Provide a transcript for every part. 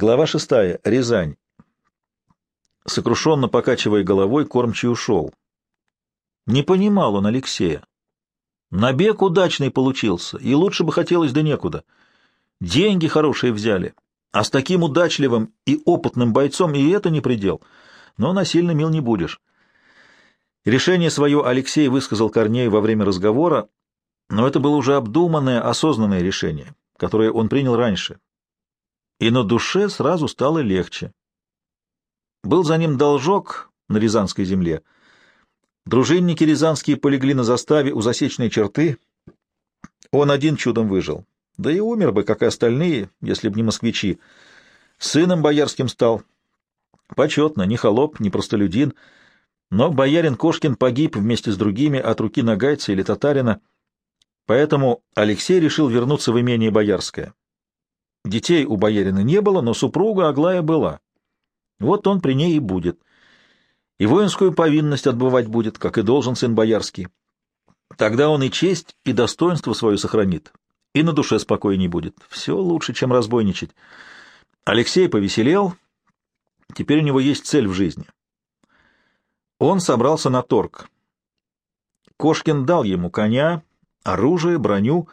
Глава шестая. Рязань. Сокрушенно покачивая головой, кормчий ушел. Не понимал он Алексея. Набег удачный получился, и лучше бы хотелось да некуда. Деньги хорошие взяли, а с таким удачливым и опытным бойцом и это не предел. Но насильно мил не будешь. Решение свое Алексей высказал Корнею во время разговора, но это было уже обдуманное, осознанное решение, которое он принял раньше. И на душе сразу стало легче. Был за ним должок на Рязанской земле. Дружинники рязанские полегли на заставе у засечной черты. Он один чудом выжил. Да и умер бы, как и остальные, если б не москвичи. Сыном боярским стал. Почетно, ни холоп, ни простолюдин — но боярин Кошкин погиб вместе с другими от руки нагайца или татарина, поэтому Алексей решил вернуться в имение Боярское. Детей у боярина не было, но супруга Аглая была. Вот он при ней и будет. И воинскую повинность отбывать будет, как и должен сын боярский. Тогда он и честь, и достоинство свое сохранит, и на душе спокойней будет. Все лучше, чем разбойничать. Алексей повеселел, теперь у него есть цель в жизни. Он собрался на торг. Кошкин дал ему коня, оружие, броню.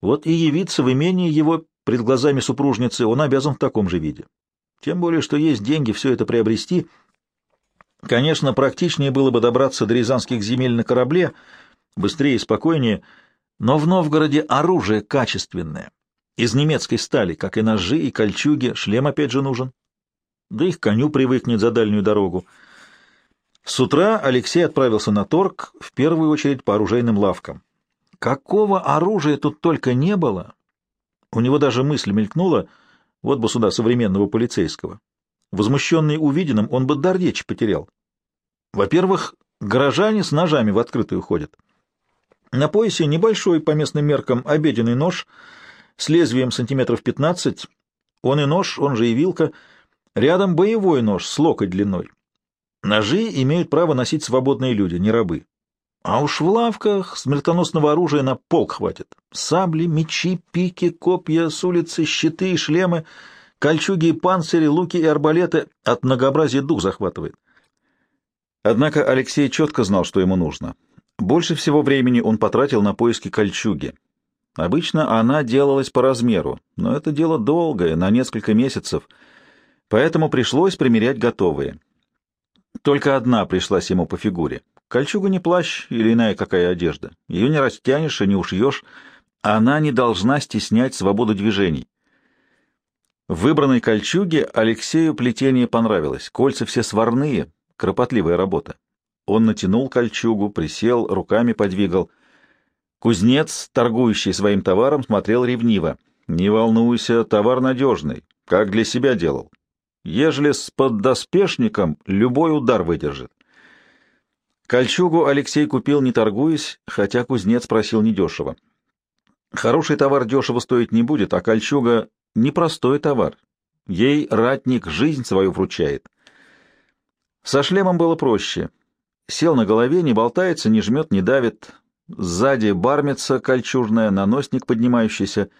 Вот и явиться в имении его пред глазами супружницы он обязан в таком же виде. Тем более, что есть деньги все это приобрести. Конечно, практичнее было бы добраться до рязанских земель на корабле, быстрее и спокойнее, но в Новгороде оружие качественное, из немецкой стали, как и ножи и кольчуги, шлем опять же нужен. Да их коню привыкнет за дальнюю дорогу. С утра Алексей отправился на торг, в первую очередь по оружейным лавкам. Какого оружия тут только не было! У него даже мысль мелькнула, вот бы сюда современного полицейского. Возмущенный увиденным, он бы дар речи потерял. Во-первых, горожане с ножами в открытую ходят. На поясе небольшой по местным меркам обеденный нож с лезвием сантиметров 15, он и нож, он же и вилка, рядом боевой нож с локоть длиной. Ножи имеют право носить свободные люди, не рабы. А уж в лавках смертоносного оружия на полк хватит. Сабли, мечи, пики, копья, с улицы, щиты и шлемы, кольчуги и панцири, луки и арбалеты от многообразия дух захватывает. Однако Алексей четко знал, что ему нужно. Больше всего времени он потратил на поиски кольчуги. Обычно она делалась по размеру, но это дело долгое, на несколько месяцев, поэтому пришлось примерять готовые. Только одна пришлась ему по фигуре. Кольчуга не плащ или иная какая одежда. Ее не растянешь и не ушьешь. Она не должна стеснять свободу движений. В выбранной кольчуге Алексею плетение понравилось. Кольца все сварные, кропотливая работа. Он натянул кольчугу, присел, руками подвигал. Кузнец, торгующий своим товаром, смотрел ревниво. «Не волнуйся, товар надежный, как для себя делал. Ежели с поддоспешником, любой удар выдержит. Кольчугу Алексей купил, не торгуясь, хотя кузнец просил недешево. Хороший товар дешево стоить не будет, а кольчуга — непростой товар. Ей ратник жизнь свою вручает. Со шлемом было проще. Сел на голове, не болтается, не жмет, не давит. Сзади бармица кольчужная, наносник поднимающийся.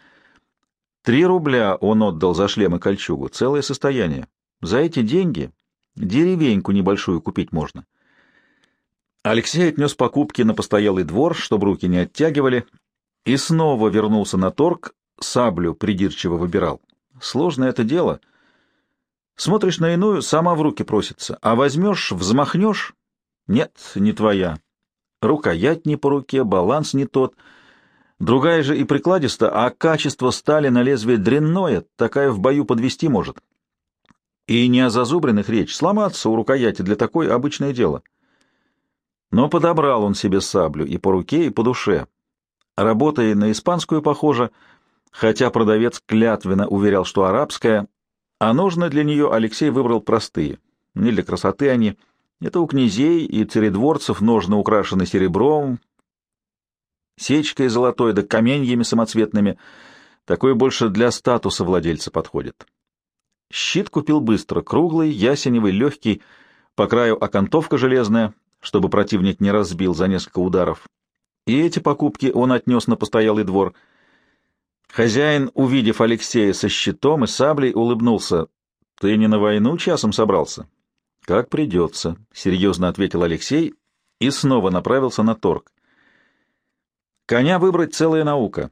Три рубля он отдал за шлем и кольчугу, целое состояние. За эти деньги деревеньку небольшую купить можно. Алексей отнес покупки на постоялый двор, чтобы руки не оттягивали, и снова вернулся на торг, саблю придирчиво выбирал. Сложное это дело. Смотришь на иную, сама в руки просится, а возьмешь, взмахнешь — нет, не твоя. Рукоять не по руке, баланс не тот. Другая же и прикладиста, а качество стали на лезвие дрянное, такая в бою подвести может. И не о зазубренных речь, сломаться у рукояти для такой обычное дело. Но подобрал он себе саблю и по руке, и по душе. Работая на испанскую, похоже, хотя продавец клятвенно уверял, что арабская, а нужно для нее Алексей выбрал простые. Не для красоты они. Это у князей и царедворцев ножны украшены серебром, сечкой золотой да каменьями самоцветными. Такое больше для статуса владельца подходит. Щит купил быстро, круглый, ясеневый, легкий, по краю окантовка железная, чтобы противник не разбил за несколько ударов. И эти покупки он отнес на постоялый двор. Хозяин, увидев Алексея со щитом и саблей, улыбнулся. Ты не на войну часом собрался? Как придется, — серьезно ответил Алексей и снова направился на торг. Коня выбрать целая наука.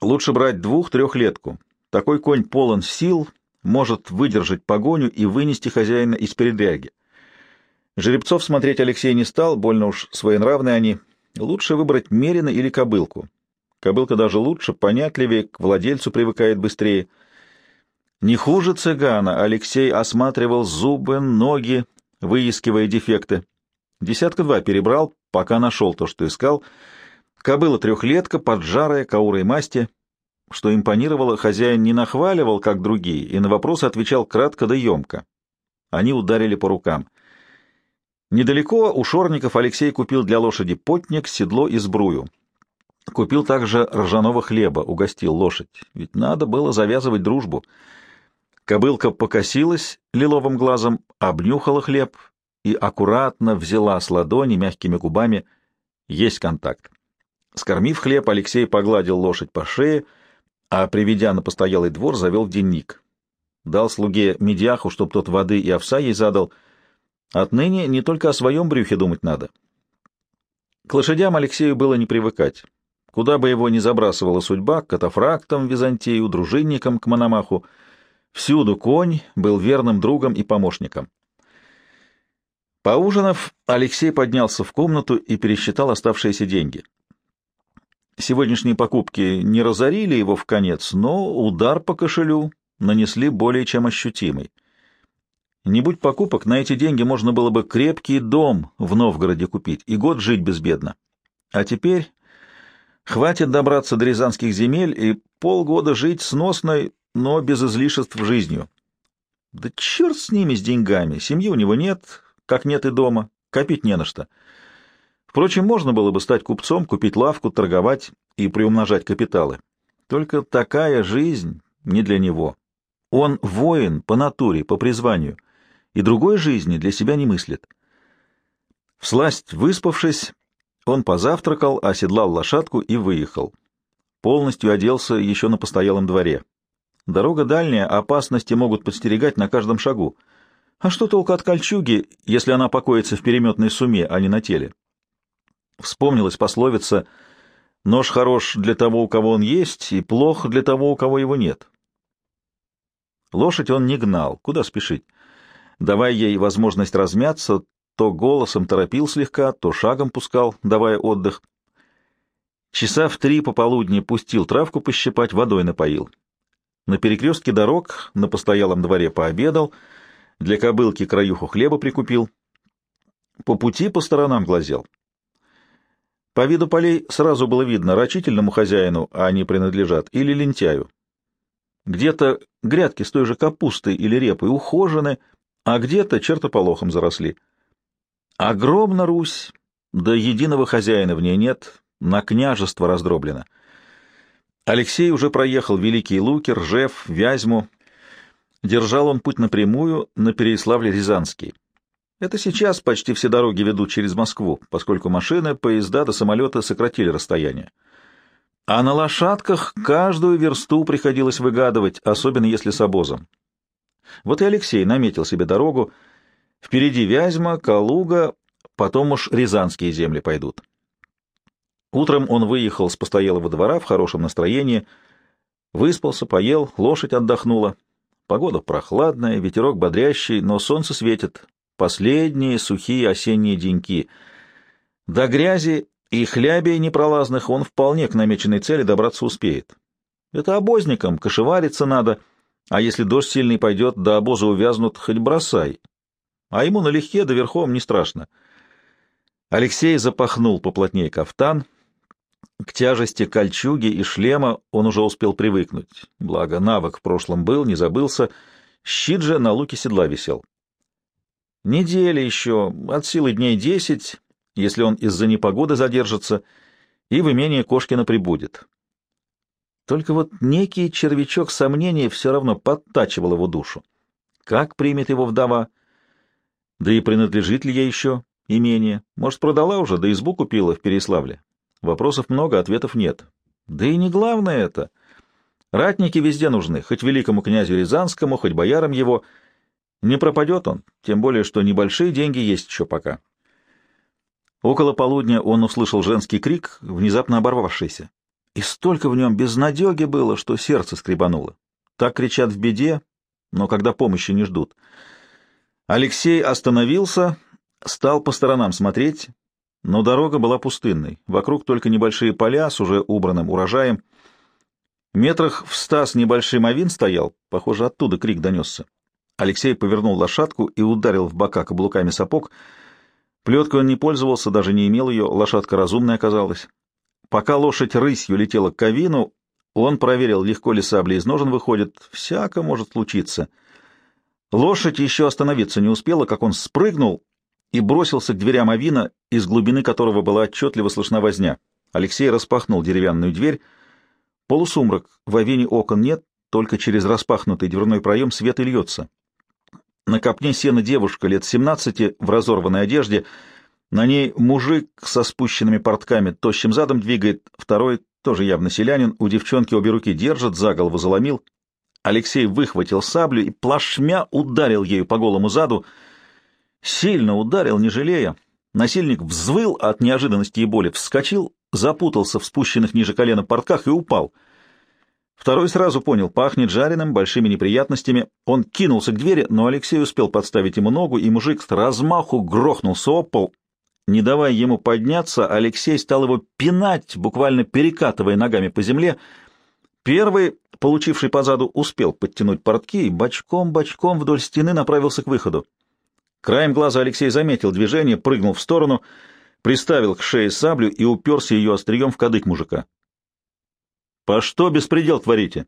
Лучше брать двух-трехлетку. Такой конь полон сил, может выдержать погоню и вынести хозяина из передряги. Жеребцов смотреть Алексей не стал, больно уж своенравны они. Лучше выбрать мерина или кобылку. Кобылка даже лучше, понятливее, к владельцу привыкает быстрее. Не хуже цыгана Алексей осматривал зубы, ноги, выискивая дефекты. Десятка-два перебрал, пока нашел то, что искал. Кобыла трехлетка, поджарая, каурой масти. Что импонировало, хозяин не нахваливал, как другие, и на вопросы отвечал кратко да емко. Они ударили по рукам. Недалеко у шорников Алексей купил для лошади потник, седло и сбрую. Купил также ржаного хлеба, угостил лошадь, ведь надо было завязывать дружбу. Кобылка покосилась лиловым глазом, обнюхала хлеб и аккуратно взяла с ладони мягкими губами. Есть контакт. Скормив хлеб, Алексей погладил лошадь по шее, а, приведя на постоялый двор, завел денник. Дал слуге медяху, чтоб тот воды и овса ей задал. Отныне не только о своем брюхе думать надо. К лошадям Алексею было не привыкать. Куда бы его ни забрасывала судьба, к катафрактам Византию, дружинникам к Мономаху, всюду конь был верным другом и помощником. Поужинав, Алексей поднялся в комнату и пересчитал оставшиеся деньги. Сегодняшние покупки не разорили его в конец, но удар по кошелю нанесли более чем ощутимый. Не будь покупок, на эти деньги можно было бы крепкий дом в Новгороде купить и год жить безбедно. А теперь Хватит добраться до рязанских земель и полгода жить сносной, но без излишеств жизнью. Да черт с ними, с деньгами. Семьи у него нет, как нет и дома. Копить не на что. Впрочем, можно было бы стать купцом, купить лавку, торговать и приумножать капиталы. Только такая жизнь не для него. Он воин по натуре, по призванию, и другой жизни для себя не мыслит. Всласть выспавшись, он позавтракал, оседлал лошадку и выехал. Полностью оделся еще на постоялом дворе. Дорога дальняя, опасности могут подстерегать на каждом шагу. А что толку от кольчуги, если она покоится в переметной суме, а не на теле? Вспомнилась пословица «Нож хорош для того, у кого он есть, и плох для того, у кого его нет». Лошадь он не гнал, куда спешить. Давая ей возможность размяться, то голосом торопил слегка, то шагом пускал, давая отдых. Часа в три пополудни пустил травку пощипать, водой напоил. На перекрестке дорог на постоялом дворе пообедал, для кобылки краюху хлеба прикупил. По пути по сторонам глазел. По виду полей сразу было видно, рачительному хозяину они принадлежат или лентяю. Где-то грядки с той же капустой или репой ухожены, а где-то чертополохом заросли. Огромна Русь, да единого хозяина в ней нет, на княжество раздроблено. Алексей уже проехал Великие Луки, Ржев, Вязьму. Держал он путь напрямую на Переяславле-Рязанский. Это сейчас почти все дороги ведут через Москву, поскольку машины, поезда до самолета сократили расстояние. А на лошадках каждую версту приходилось выгадывать, особенно если с обозом. Вот и Алексей наметил себе дорогу, Впереди Вязьма, Калуга, потом уж рязанские земли пойдут. Утром он выехал с постоялого двора в хорошем настроении, выспался, поел, лошадь отдохнула. Погода прохладная, ветерок бодрящий, но солнце светит. Последние сухие осенние деньки. До грязи и хлябей непролазных он вполне к намеченной цели добраться успеет. Это обозникам, кошевариться надо, а если дождь сильный пойдет, до обоза увязнут, хоть бросай а ему налегке да верхом не страшно. Алексей запахнул поплотнее кафтан. К тяжести кольчуги и шлема он уже успел привыкнуть. Благо, навык в прошлом был, не забылся. Щит же на луке седла висел. Неделя еще, от силы дней десять, если он из-за непогоды задержится, и в имение Кошкина прибудет. Только вот некий червячок сомнений все равно подтачивал его душу. Как примет его вдова — да и принадлежит ли ей еще имение? Может, продала уже, да избу купила в Переславле? Вопросов много, ответов нет. Да и не главное это. Ратники везде нужны, хоть великому князю Рязанскому, хоть боярам его. Не пропадет он, тем более, что небольшие деньги есть еще пока. Около полудня он услышал женский крик, внезапно оборвавшийся. И столько в нем безнадеги было, что сердце скребануло. Так кричат в беде, но когда помощи не ждут. Алексей остановился, стал по сторонам смотреть, но дорога была пустынной. Вокруг только небольшие поля с уже убранным урожаем. Метрах в ста с небольшим авин стоял, похоже, оттуда крик донесся. Алексей повернул лошадку и ударил в бока каблуками сапог. Плеткой он не пользовался, даже не имел ее, лошадка разумная оказалась. Пока лошадь рысью летела к кавину, он проверил, легко ли сабли из ножен выходит. Всяко может случиться. Лошадь еще остановиться не успела, как он спрыгнул и бросился к дверям авина, из глубины которого была отчетливо слышна возня. Алексей распахнул деревянную дверь, Полусумрак, в авине окон нет, только через распахнутый дверной проем свет и льется. На копне сена девушка лет семнадцати в разорванной одежде, на ней мужик со спущенными портками тощим задом двигает, второй, тоже явно селянин, у девчонки обе руки держит, за голову заломил. Алексей выхватил саблю и плашмя ударил ею по голому заду. Сильно ударил, не жалея. Насильник взвыл от неожиданности и боли, вскочил, запутался в спущенных ниже колена портках и упал. Второй сразу понял, пахнет жареным, большими неприятностями. Он кинулся к двери, но Алексей успел подставить ему ногу, и мужик с размаху грохнулся об пол. Не давая ему подняться, Алексей стал его пинать, буквально перекатывая ногами по земле. Первый, получивший позаду, успел подтянуть портки и бочком-бочком вдоль стены направился к выходу. Краем глаза Алексей заметил движение, прыгнул в сторону, приставил к шее саблю и уперся ее острием в кадык мужика. По что беспредел творите?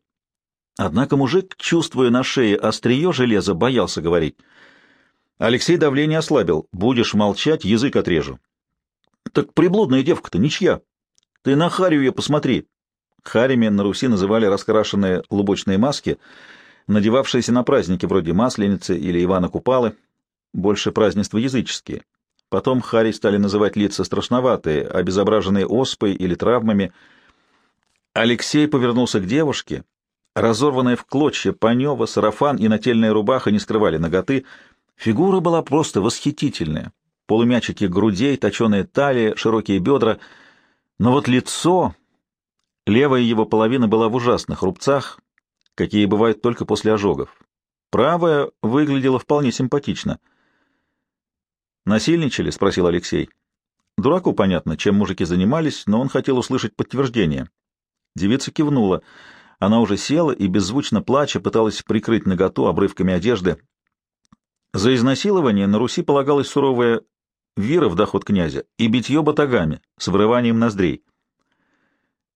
Однако мужик, чувствуя на шее острие железа, боялся говорить. Алексей давление ослабил. Будешь молчать, язык отрежу. Так приблудная девка-то ничья. Ты на Харю ее посмотри. Харями на Руси называли раскрашенные лубочные маски, надевавшиеся на праздники вроде Масленицы или Ивана Купалы, больше празднества языческие. Потом Хари стали называть лица страшноватые, обезображенные оспой или травмами — Алексей повернулся к девушке. Разорванная в клочья панева, сарафан и нательная рубаха не скрывали ноготы. Фигура была просто восхитительная. Полумячики грудей, точеная талия, широкие бедра. Но вот лицо... Левая его половина была в ужасных рубцах, какие бывают только после ожогов. Правая выглядела вполне симпатично. «Насильничали?» — спросил Алексей. Дураку понятно, чем мужики занимались, но он хотел услышать подтверждение. Девица кивнула. Она уже села и, беззвучно плача, пыталась прикрыть наготу обрывками одежды. За изнасилование на Руси полагалась суровая вира в доход князя и битье батагами с вырыванием ноздрей.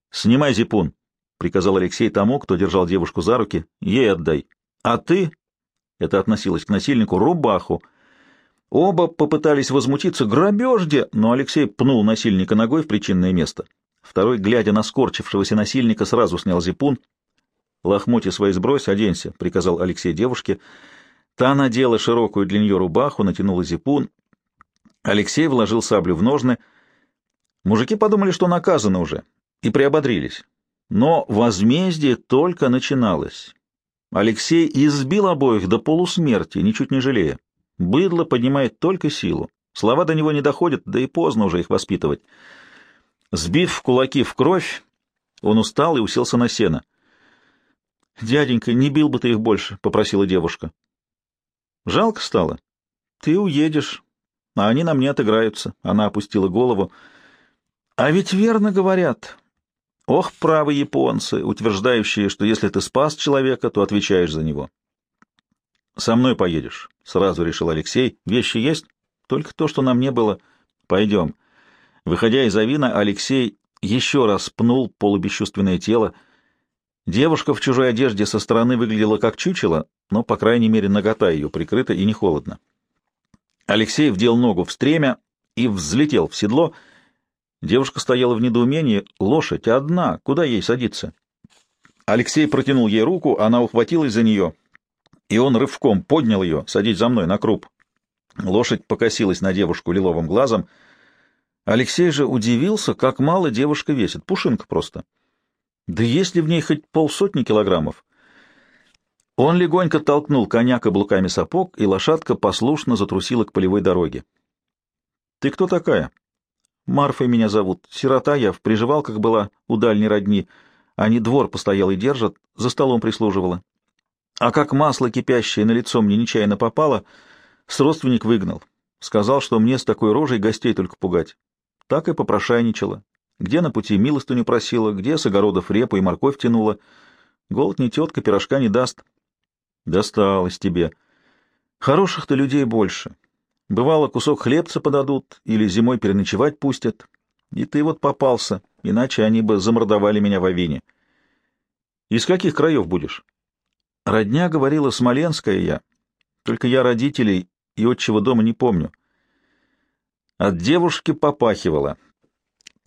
«Снимай зипун», — приказал Алексей тому, кто держал девушку за руки, — «ей отдай. А ты...» — это относилось к насильнику, — рубаху. Оба попытались возмутиться грабежде, но Алексей пнул насильника ногой в причинное место. Второй, глядя на скорчившегося насильника, сразу снял зипун. «Лохмотья свои сбрось, оденься», — приказал Алексей девушке. Та надела широкую для нее рубаху, натянула зипун. Алексей вложил саблю в ножны. Мужики подумали, что наказаны уже, и приободрились. Но возмездие только начиналось. Алексей избил обоих до полусмерти, ничуть не жалея. Быдло поднимает только силу. Слова до него не доходят, да и поздно уже их воспитывать. Сбив кулаки в кровь, он устал и уселся на сено. — Дяденька, не бил бы ты их больше, — попросила девушка. — Жалко стало. Ты уедешь, а они на мне отыграются. Она опустила голову. — А ведь верно говорят. Ох, правы японцы, утверждающие, что если ты спас человека, то отвечаешь за него. — Со мной поедешь, — сразу решил Алексей. — Вещи есть? Только то, что на мне было. Пойдем. — Выходя из авина, Алексей еще раз пнул полубесчувственное тело. Девушка в чужой одежде со стороны выглядела как чучело, но, по крайней мере, нагота ее прикрыта и не холодно. Алексей вдел ногу в стремя и взлетел в седло. Девушка стояла в недоумении. Лошадь одна, куда ей садиться? Алексей протянул ей руку, она ухватилась за нее, и он рывком поднял ее, садить за мной на круп. Лошадь покосилась на девушку лиловым глазом — Алексей же удивился, как мало девушка весит, пушинка просто. Да есть ли в ней хоть полсотни килограммов? Он легонько толкнул коня каблуками сапог, и лошадка послушно затрусила к полевой дороге. — Ты кто такая? — Марфой меня зовут. Сирота я, в приживалках была у дальней родни. Они двор постоял и держат, за столом прислуживала. А как масло кипящее на лицо мне нечаянно попало, с родственник выгнал. Сказал, что мне с такой рожей гостей только пугать. Так и попрошайничала. Где на пути милостыню просила, где с огородов репу и морковь тянула. Голод не тетка, пирожка не даст. Досталось тебе. Хороших-то людей больше. Бывало, кусок хлебца подадут или зимой переночевать пустят. И ты вот попался, иначе они бы замордовали меня в вине. Из каких краев будешь? Родня говорила Смоленская я, только я родителей и отчего дома не помню. От девушки попахивала.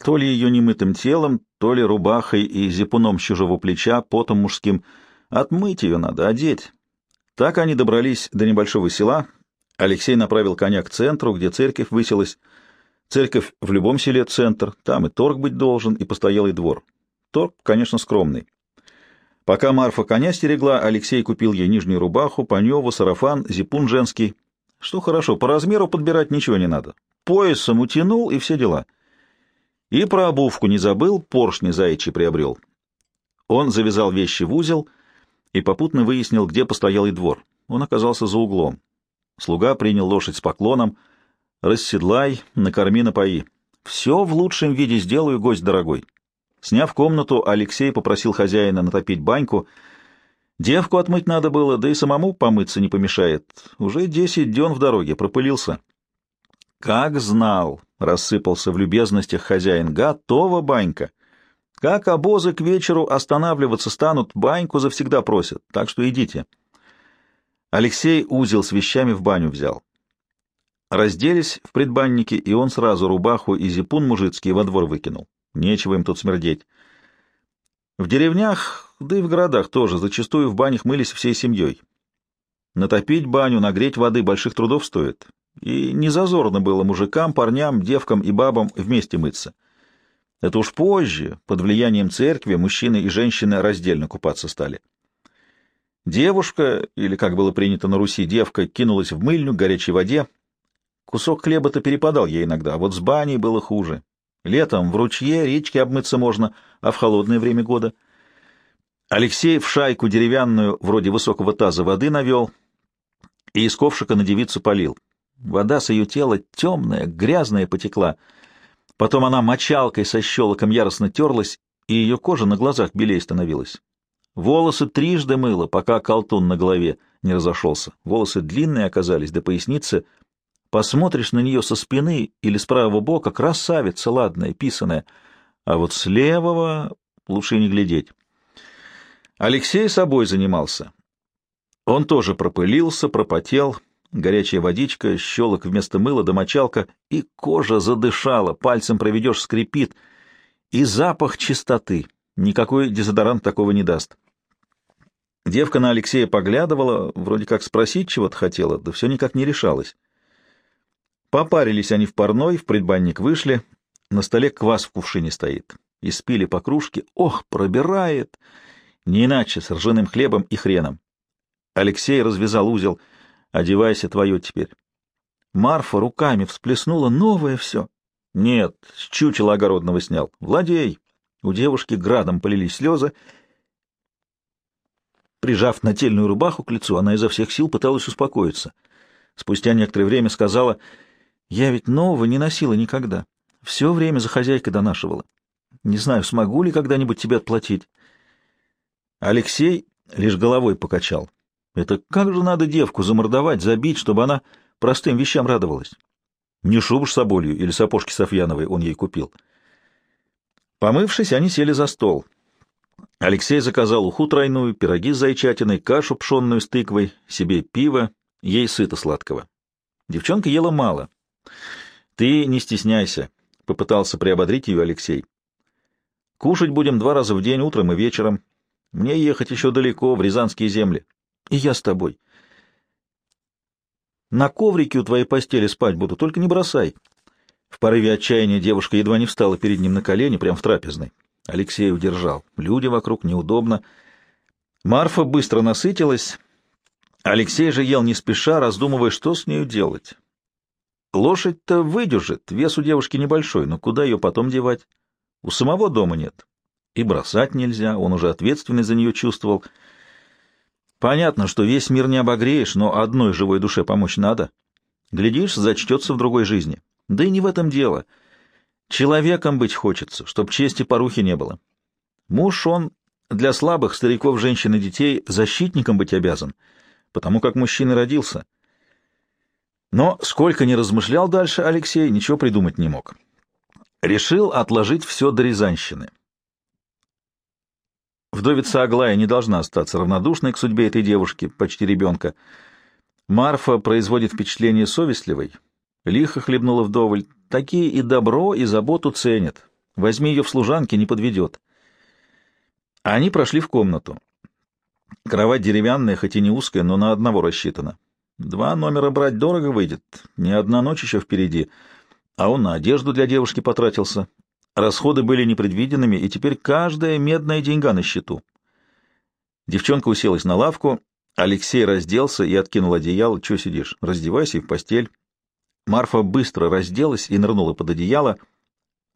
То ли ее немытым телом, то ли рубахой и зипуном с чужого плеча, потом мужским. Отмыть ее надо, одеть. Так они добрались до небольшого села. Алексей направил коня к центру, где церковь высилась. Церковь в любом селе — центр, там и торг быть должен, и постоялый двор. Торг, конечно, скромный. Пока Марфа коня стерегла, Алексей купил ей нижнюю рубаху, паневу, сарафан, зипун женский. Что хорошо, по размеру подбирать ничего не надо поясом утянул и все дела. И про обувку не забыл, поршни заячьи приобрел. Он завязал вещи в узел и попутно выяснил, где постоялый двор. Он оказался за углом. Слуга принял лошадь с поклоном. «Расседлай, накорми, напои. Все в лучшем виде сделаю, гость дорогой». Сняв комнату, Алексей попросил хозяина натопить баньку. Девку отмыть надо было, да и самому помыться не помешает. Уже десять дён в дороге, пропылился. Как знал, рассыпался в любезностях хозяин, готова банька. Как обозы к вечеру останавливаться станут, баньку завсегда просят, так что идите. Алексей узел с вещами в баню взял. Разделись в предбаннике, и он сразу рубаху и зипун мужицкий во двор выкинул. Нечего им тут смердеть. В деревнях, да и в городах тоже, зачастую в банях мылись всей семьей. Натопить баню, нагреть воды больших трудов стоит. И не зазорно было мужикам, парням, девкам и бабам вместе мыться. Это уж позже, под влиянием церкви, мужчины и женщины раздельно купаться стали. Девушка, или, как было принято на Руси, девка, кинулась в мыльню к горячей воде. Кусок хлеба-то перепадал ей иногда, а вот с баней было хуже. Летом в ручье, речке обмыться можно, а в холодное время года. Алексей в шайку деревянную, вроде высокого таза, воды навел и из ковшика на девицу полил. Вода с ее тела темная, грязная потекла. Потом она мочалкой со щелоком яростно терлась, и ее кожа на глазах белей становилась. Волосы трижды мыло, пока колтун на голове не разошелся. Волосы длинные оказались до поясницы. Посмотришь на нее со спины или с правого бока, красавица ладная, писаная, а вот с левого лучше не глядеть. Алексей собой занимался. Он тоже пропылился, пропотел, горячая водичка, щелок вместо мыла, домочалка, и кожа задышала, пальцем проведешь, скрипит, и запах чистоты. Никакой дезодорант такого не даст. Девка на Алексея поглядывала, вроде как спросить чего-то хотела, да все никак не решалась. Попарились они в парной, в предбанник вышли, на столе квас в кувшине стоит. И спили по кружке. Ох, пробирает! Не иначе, с ржаным хлебом и хреном. Алексей развязал узел — Одевайся твое теперь. Марфа руками всплеснула, новое все. Нет, с чучела огородного снял. Владей. У девушки градом полились слезы. Прижав нательную рубаху к лицу, она изо всех сил пыталась успокоиться. Спустя некоторое время сказала, «Я ведь нового не носила никогда. Все время за хозяйкой донашивала. Не знаю, смогу ли когда-нибудь тебе отплатить». Алексей лишь головой покачал. Это как же надо девку замордовать, забить, чтобы она простым вещам радовалась? Не шубу с соболью или сапожки Софьяновой он ей купил. Помывшись, они сели за стол. Алексей заказал уху тройную, пироги с зайчатиной, кашу пшенную с тыквой, себе пиво, ей сыто сладкого. Девчонка ела мало. «Ты не стесняйся», — попытался приободрить ее Алексей. «Кушать будем два раза в день, утром и вечером. Мне ехать еще далеко, в Рязанские земли. И я с тобой. На коврике у твоей постели спать буду, только не бросай. В порыве отчаяния девушка едва не встала перед ним на колени, прямо в трапезной. Алексей удержал. Люди вокруг неудобно. Марфа быстро насытилась. Алексей же ел не спеша, раздумывая, что с нею делать. Лошадь-то выдержит, вес у девушки небольшой, но куда ее потом девать? У самого дома нет. И бросать нельзя, он уже ответственный за нее чувствовал. Понятно, что весь мир не обогреешь, но одной живой душе помочь надо. Глядишь, зачтется в другой жизни. Да и не в этом дело. Человеком быть хочется, чтоб чести порухи не было. Муж он для слабых стариков, женщин и детей защитником быть обязан, потому как мужчина родился. Но сколько ни размышлял дальше Алексей, ничего придумать не мог. Решил отложить все до Рязанщины. Вдовица Аглая не должна остаться равнодушной к судьбе этой девушки, почти ребенка. Марфа производит впечатление совестливой. Лихо хлебнула вдоволь. Такие и добро, и заботу ценят. Возьми ее в служанки, не подведет. Они прошли в комнату. Кровать деревянная, хоть и не узкая, но на одного рассчитана. Два номера брать дорого выйдет, не одна ночь еще впереди, а он на одежду для девушки потратился. Расходы были непредвиденными, и теперь каждая медная деньга на счету. Девчонка уселась на лавку, Алексей разделся и откинул одеяло. Чего сидишь? Раздевайся и в постель. Марфа быстро разделась и нырнула под одеяло,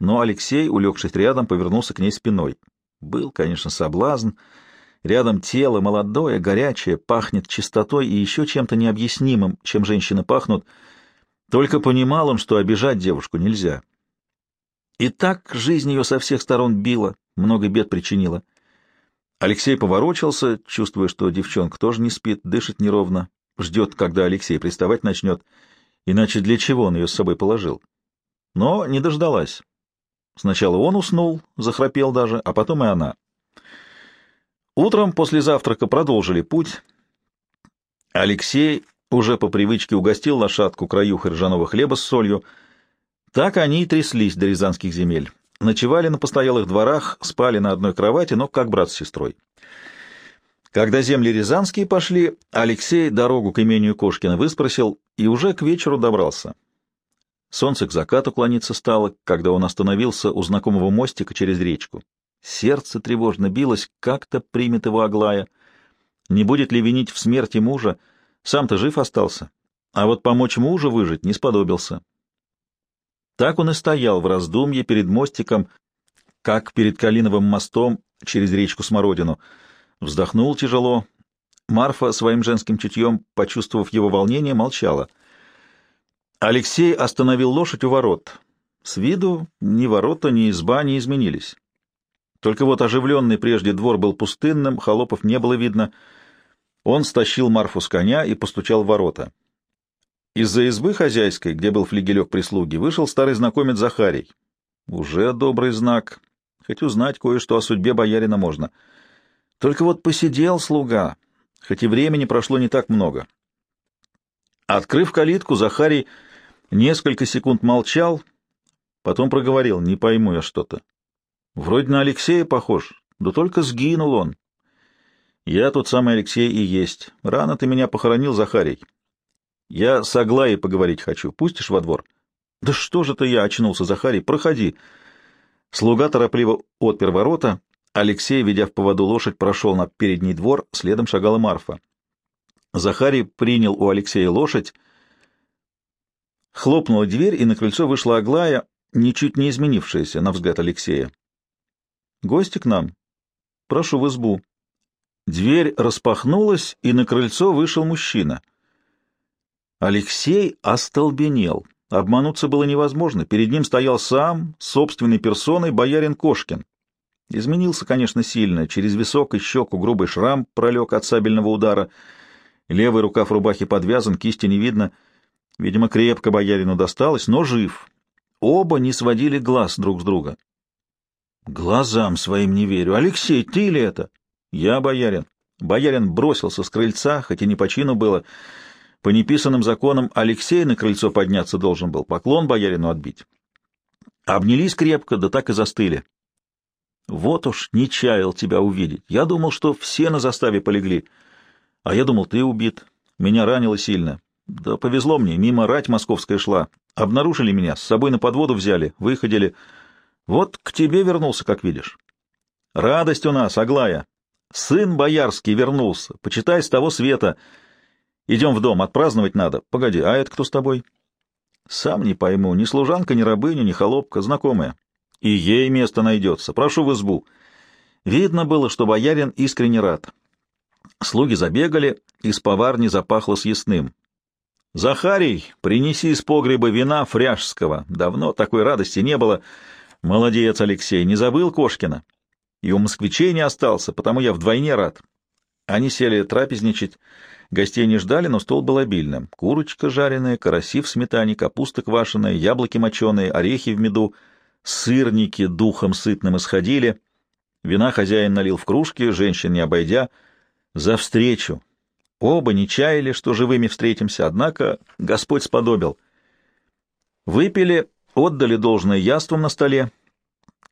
но Алексей, улегшись рядом, повернулся к ней спиной. Был, конечно, соблазн. Рядом тело молодое, горячее, пахнет чистотой и еще чем-то необъяснимым, чем женщины пахнут. Только понимал он, что обижать девушку нельзя. И так жизнь ее со всех сторон била, много бед причинила. Алексей поворочился, чувствуя, что девчонка тоже не спит, дышит неровно, ждет, когда Алексей приставать начнет, иначе для чего он ее с собой положил. Но не дождалась. Сначала он уснул, захрапел даже, а потом и она. Утром после завтрака продолжили путь. Алексей уже по привычке угостил лошадку краюхой ржаного хлеба с солью. Так они и тряслись до рязанских земель. Ночевали на постоялых дворах, спали на одной кровати, но как брат с сестрой. Когда земли рязанские пошли, Алексей дорогу к имению Кошкина выспросил и уже к вечеру добрался. Солнце к закату клониться стало, когда он остановился у знакомого мостика через речку. Сердце тревожно билось, как-то примет его Аглая. Не будет ли винить в смерти мужа? Сам-то жив остался, а вот помочь мужу выжить не сподобился. Так он и стоял в раздумье перед мостиком, как перед Калиновым мостом через речку Смородину. Вздохнул тяжело. Марфа своим женским чутьем, почувствовав его волнение, молчала — Алексей остановил лошадь у ворот. С виду ни ворота, ни изба не изменились. Только вот оживленный прежде двор был пустынным, холопов не было видно. Он стащил Марфу с коня и постучал в ворота. Из-за избы хозяйской, где был флигелек прислуги, вышел старый знакомец Захарий. Уже добрый знак. Хоть узнать кое-что о судьбе боярина можно. Только вот посидел слуга, хоть и времени прошло не так много. Открыв калитку, Захарий несколько секунд молчал, потом проговорил, не пойму я что-то. Вроде на Алексея похож, да только сгинул он. Я тот самый Алексей и есть. Рано ты меня похоронил, Захарий. Я с Аглаей поговорить хочу. Пустишь во двор? Да что же ты я, очнулся Захарий, проходи. Слуга торопливо отпер ворота. Алексей, ведя в поводу лошадь, прошел на передний двор, следом шагала Марфа. Захарий принял у Алексея лошадь. Хлопнула дверь, и на крыльцо вышла Аглая, ничуть не изменившаяся, на взгляд Алексея. «Гости к нам. Прошу в избу». Дверь распахнулась, и на крыльцо вышел мужчина. Алексей остолбенел. Обмануться было невозможно. Перед ним стоял сам, собственной персоной, боярин Кошкин. Изменился, конечно, сильно. Через висок и щеку грубый шрам пролег от сабельного удара — Левый рукав рубахи подвязан, кисти не видно. Видимо, крепко боярину досталось, но жив. Оба не сводили глаз друг с друга. Глазам своим не верю. Алексей, ты ли это? Я боярин. Боярин бросился с крыльца, хоть и не по чину было. По неписанным законам Алексей на крыльцо подняться должен был, поклон боярину отбить. Обнялись крепко, да так и застыли. Вот уж не чаял тебя увидеть. Я думал, что все на заставе полегли. А я думал, ты убит. Меня ранило сильно. Да повезло мне, мимо рать московская шла. Обнаружили меня, с собой на подводу взяли, выходили. Вот к тебе вернулся, как видишь. Радость у нас, Аглая. Сын боярский вернулся, почитай с того света. Идем в дом, отпраздновать надо. Погоди, а это кто с тобой? Сам не пойму, ни служанка, ни рабыня, ни холопка, знакомая. И ей место найдется. Прошу в избу. Видно было, что боярин искренне рад. Слуги забегали, из поварни запахло съестным. «Захарий, принеси из погреба вина фряжского. Давно такой радости не было. Молодец, Алексей, не забыл Кошкина. И у москвичей не остался, потому я вдвойне рад». Они сели трапезничать. Гостей не ждали, но стол был обильным. Курочка жареная, караси в сметане, капуста квашеная, яблоки моченые, орехи в меду, сырники духом сытным исходили. Вина хозяин налил в кружки, женщин не обойдя. За встречу. Оба не чаяли, что живыми встретимся, однако Господь сподобил. Выпили, отдали должное яствам на столе.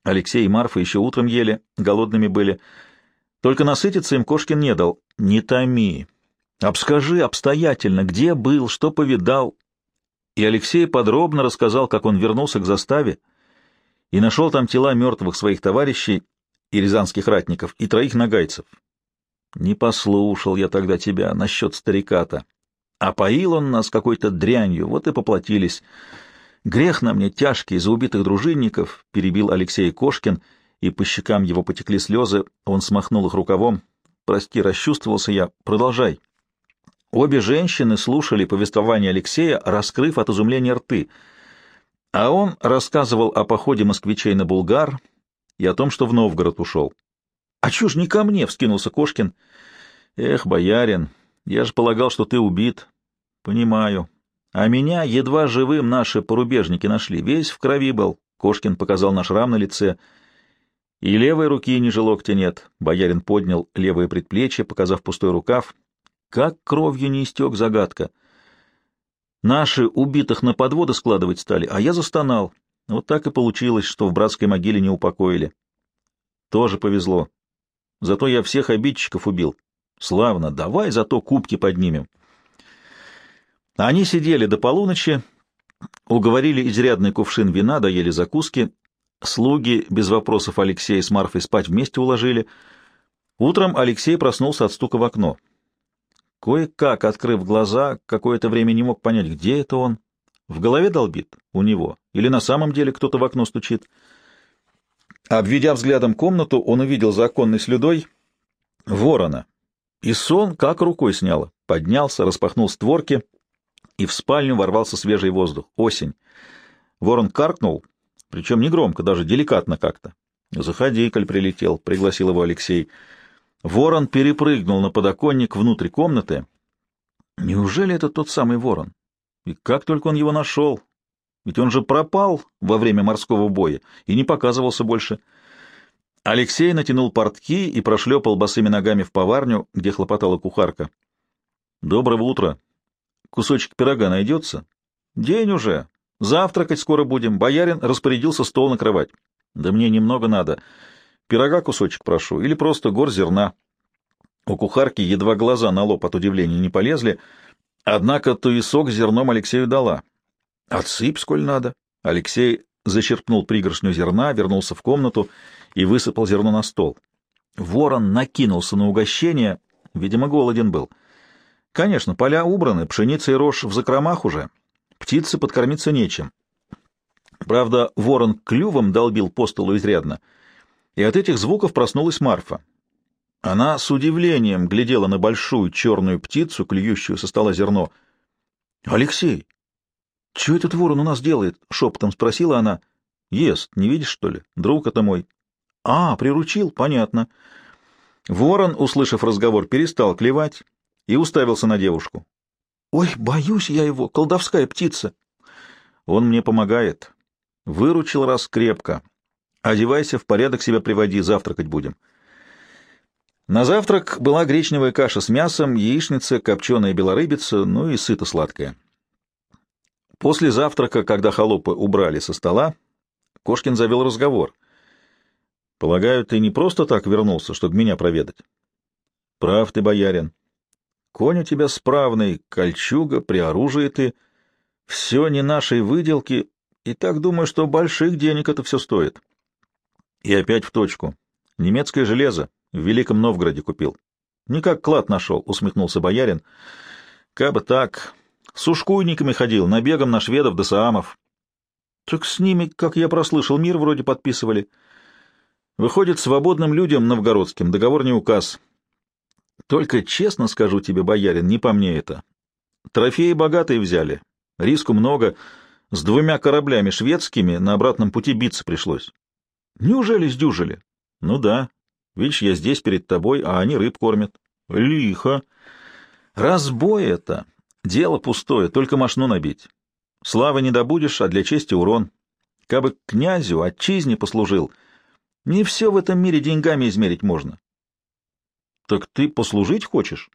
Алексей и Марфа еще утром ели, голодными были. Только насытиться им Кошкин не дал. Не томи. Обскажи обстоятельно, где был, что повидал. И Алексей подробно рассказал, как он вернулся к заставе и нашел там тела мертвых своих товарищей и рязанских ратников, и троих нагайцев. Не послушал я тогда тебя насчет стариката. А поил он нас какой-то дрянью, вот и поплатились. Грех на мне тяжкий за убитых дружинников, — перебил Алексей Кошкин, и по щекам его потекли слезы. Он смахнул их рукавом. Прости, расчувствовался я. Продолжай. Обе женщины слушали повествование Алексея, раскрыв от изумления рты. А он рассказывал о походе москвичей на Булгар и о том, что в Новгород ушел. — А чё ж не ко мне? — вскинулся Кошкин. — Эх, боярин, я же полагал, что ты убит. — Понимаю. А меня едва живым наши порубежники нашли. Весь в крови был. Кошкин показал на шрам на лице. И левой руки ни локтя нет. Боярин поднял левое предплечье, показав пустой рукав. Как кровью не истек загадка. Наши убитых на подводы складывать стали, а я застонал. Вот так и получилось, что в братской могиле не упокоили. Тоже повезло. Зато я всех обидчиков убил. Славно, давай зато кубки поднимем. Они сидели до полуночи, уговорили изрядный кувшин вина, доели закуски. Слуги без вопросов Алексея с Марфой спать вместе уложили. Утром Алексей проснулся от стука в окно. Кое-как, открыв глаза, какое-то время не мог понять, где это он. В голове долбит у него, или на самом деле кто-то в окно стучит. Обведя взглядом комнату, он увидел за оконной слюдой ворона. И сон как рукой сняло. Поднялся, распахнул створки, и в спальню ворвался свежий воздух. Осень. Ворон каркнул, причем не громко, даже деликатно как-то. «Заходи, коль прилетел», — пригласил его Алексей. Ворон перепрыгнул на подоконник внутрь комнаты. Неужели это тот самый ворон? И как только он его нашел? Ведь он же пропал во время морского боя и не показывался больше. Алексей натянул портки и прошлепал босыми ногами в поварню, где хлопотала кухарка. «Доброго утра. Кусочек пирога найдется?» «День уже. Завтракать скоро будем. Боярин распорядился стол накрывать». «Да мне немного надо. Пирога кусочек прошу, или просто гор зерна. У кухарки едва глаза на лоб от удивления не полезли, однако туесок зерном Алексею дала. Отсыпь, сколь надо. Алексей зачерпнул пригоршню зерна, вернулся в комнату и высыпал зерно на стол. Ворон накинулся на угощение, видимо, голоден был. Конечно, поля убраны, пшеница и рожь в закромах уже, птицы подкормиться нечем. Правда, ворон клювом долбил по столу изрядно — и от этих звуков проснулась Марфа. Она с удивлением глядела на большую черную птицу, клюющую со стола зерно. — Алексей, что этот ворон у нас делает? — шепотом спросила она. — Ест, не видишь, что ли? Друг это мой. — А, приручил, понятно. Ворон, услышав разговор, перестал клевать и уставился на девушку. — Ой, боюсь я его, колдовская птица. — Он мне помогает. Выручил раз крепко. Одевайся, в порядок себя приводи, завтракать будем. На завтрак была гречневая каша с мясом, яичница, копченая белорыбица, ну и сыто-сладкое. После завтрака, когда холопы убрали со стола, Кошкин завел разговор. «Полагаю, ты не просто так вернулся, чтобы меня проведать?» «Прав ты, боярин. Конь у тебя справный, кольчуга, при оружии ты. Все не нашей выделки, и так думаю, что больших денег это все стоит». И опять в точку. Немецкое железо. В Великом Новгороде купил. Никак клад нашел, — усмехнулся боярин. Кабы так. С ушкуйниками ходил, набегом на шведов да саамов. Так с ними, как я прослышал, мир вроде подписывали. Выходит, свободным людям новгородским договор не указ. Только честно скажу тебе, боярин, не по мне это. Трофеи богатые взяли, риску много. С двумя кораблями шведскими на обратном пути биться пришлось. Неужели сдюжили? Ну да. Видишь, я здесь перед тобой, а они рыб кормят. Лихо. Разбой это. Дело пустое, только машну набить. Славы не добудешь, а для чести урон. Кабы князю, отчизне послужил. Не все в этом мире деньгами измерить можно. Так ты послужить хочешь?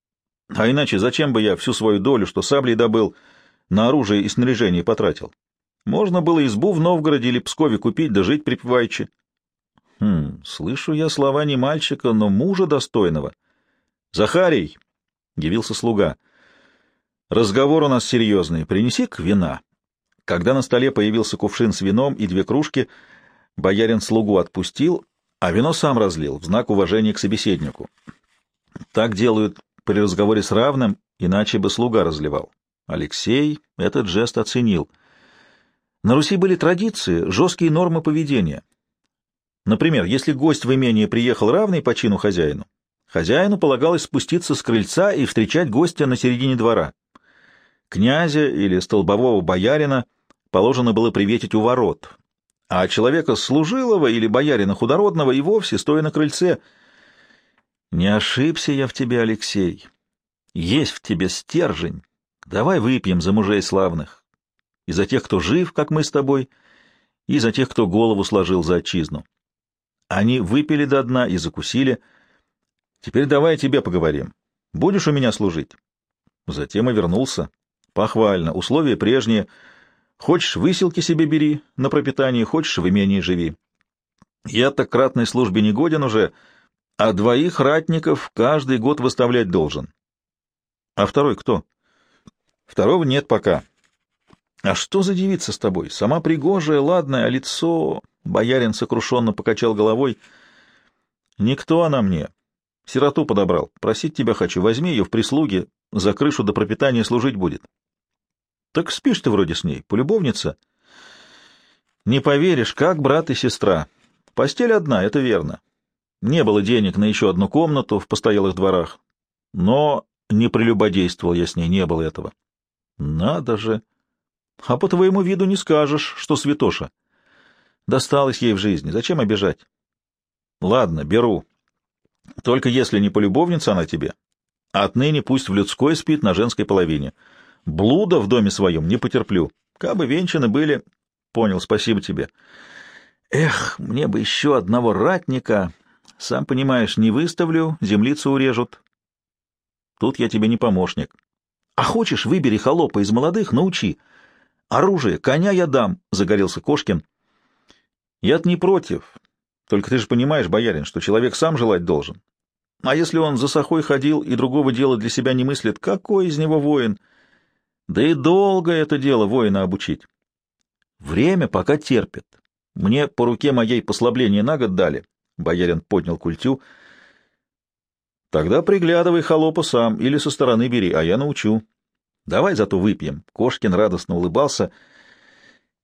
А иначе зачем бы я всю свою долю, что саблей добыл, на оружие и снаряжение потратил? Можно было избу в Новгороде или Пскове купить, да жить припеваючи. Хм, слышу я слова не мальчика, но мужа достойного. Захарий, — явился слуга, — разговор у нас серьезный, принеси-ка вина. Когда на столе появился кувшин с вином и две кружки, боярин слугу отпустил, а вино сам разлил в знак уважения к собеседнику. Так делают при разговоре с равным, иначе бы слуга разливал. Алексей этот жест оценил. На Руси были традиции, жесткие нормы поведения. Например, если гость в имение приехал равный по чину хозяину, хозяину полагалось спуститься с крыльца и встречать гостя на середине двора. Князя или столбового боярина — положено было приветить у ворот, а человека служилого или боярина худородного и вовсе стоя на крыльце. Не ошибся я в тебе, Алексей. Есть в тебе стержень. Давай выпьем за мужей славных. И за тех, кто жив, как мы с тобой, и за тех, кто голову сложил за отчизну. Они выпили до дна и закусили. Теперь давай о тебе поговорим. Будешь у меня служить? Затем и вернулся. Похвально. Условия прежние — Хочешь, выселки себе бери на пропитание, хочешь, в имении живи. Я-то кратной службе не годен уже, а двоих ратников каждый год выставлять должен. А второй кто? Второго нет пока. А что за девица с тобой? Сама пригожая, ладная, а лицо... Боярин сокрушенно покачал головой. Никто она мне. Сироту подобрал. Просить тебя хочу, возьми ее в прислуге, за крышу до пропитания служить будет. Так спишь ты вроде с ней, полюбовница. Не поверишь, как брат и сестра. Постель одна, это верно. Не было денег на еще одну комнату в постоялых дворах. Но не прелюбодействовал я с ней, не было этого. Надо же! А по твоему виду не скажешь, что святоша. Досталось ей в жизни, зачем обижать? Ладно, беру. Только если не полюбовница она тебе, отныне пусть в людской спит на женской половине — Блуда в доме своем не потерплю. Кабы венчаны были... Понял, спасибо тебе. Эх, мне бы еще одного ратника. Сам понимаешь, не выставлю, землицу урежут. Тут я тебе не помощник. А хочешь, выбери холопа из молодых, научи. Оружие, коня я дам, — загорелся Кошкин. Я-то не против. Только ты же понимаешь, боярин, что человек сам желать должен. А если он за сахой ходил и другого дела для себя не мыслит, какой из него воин? Да и долго это дело воина обучить. Время пока терпит. Мне по руке моей послабление на год дали. Боярин поднял культю. Тогда приглядывай холопа сам или со стороны бери, а я научу. Давай зато выпьем. Кошкин радостно улыбался.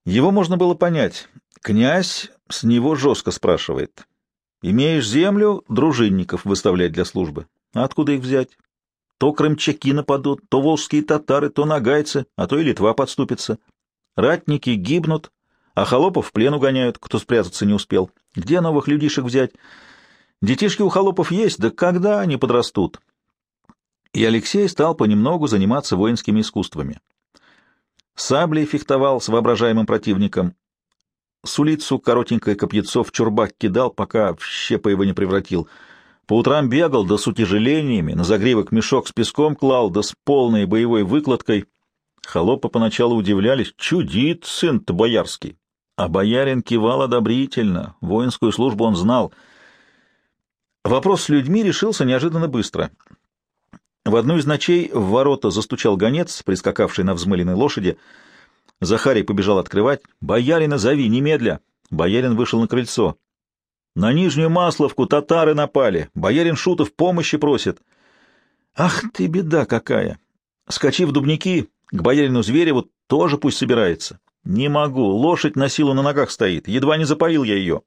Его можно было понять. Князь с него жестко спрашивает. Имеешь землю, дружинников выставлять для службы. Откуда их взять? То крымчаки нападут, то волжские татары, то нагайцы, а то и Литва подступится. Ратники гибнут, а холопов в плен угоняют, кто спрятаться не успел. Где новых людишек взять? Детишки у холопов есть, да когда они подрастут? И Алексей стал понемногу заниматься воинскими искусствами. Саблей фехтовал с воображаемым противником. С улицу коротенькое копьецо в чурбак кидал, пока в щепа его не превратил — по утрам бегал, да с утяжелениями, на загривок мешок с песком клал, да с полной боевой выкладкой. Холопы поначалу удивлялись, чудит сын-то боярский. А боярин кивал одобрительно, воинскую службу он знал. Вопрос с людьми решился неожиданно быстро. В одну из ночей в ворота застучал гонец, прискакавший на взмыленной лошади. Захарий побежал открывать. «Боярина зови, немедля!» Боярин вышел на крыльцо. На Нижнюю Масловку татары напали, боярин Шутов помощи просит. Ах ты, беда какая! Скачи в дубники, к боярину Звереву тоже пусть собирается. Не могу, лошадь на силу на ногах стоит, едва не запалил я ее.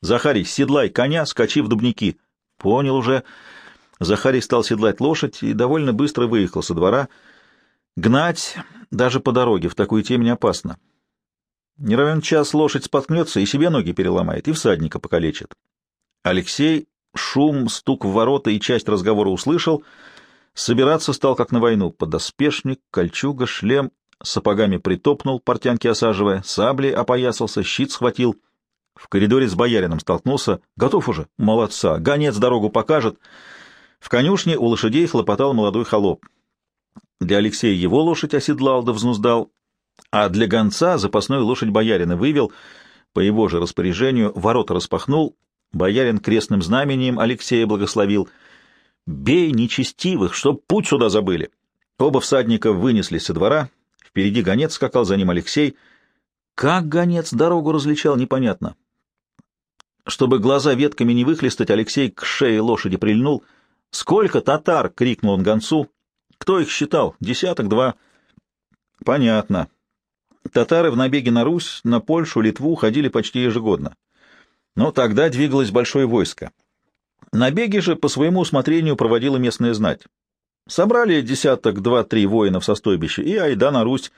Захарий, седлай коня, скачи в дубники. Понял уже. Захарий стал седлать лошадь и довольно быстро выехал со двора. Гнать даже по дороге в такую темень опасно. Не равен час лошадь споткнется и себе ноги переломает, и всадника покалечит. Алексей шум, стук в ворота и часть разговора услышал. Собираться стал как на войну. Подоспешник, кольчуга, шлем, сапогами притопнул, портянки осаживая, саблей опоясался, щит схватил. В коридоре с боярином столкнулся. Готов уже? Молодца. Гонец дорогу покажет. В конюшне у лошадей хлопотал молодой холоп. Для Алексея его лошадь оседлал да взнуздал, а для гонца запасную лошадь боярина вывел, по его же распоряжению ворота распахнул, боярин крестным знамением Алексея благословил. «Бей нечестивых, чтоб путь сюда забыли!» Оба всадника вынеслись со двора, впереди гонец скакал, за ним Алексей. Как гонец дорогу различал, непонятно. Чтобы глаза ветками не выхлестать, Алексей к шее лошади прильнул. «Сколько татар!» — крикнул он гонцу. «Кто их считал? Десяток, два?» «Понятно. Татары в набеге на Русь, на Польшу, Литву ходили почти ежегодно. Но тогда двигалось большое войско. Набеги же по своему усмотрению проводила местная знать. Собрали десяток, два-три воинов со стойбища и айда на Русь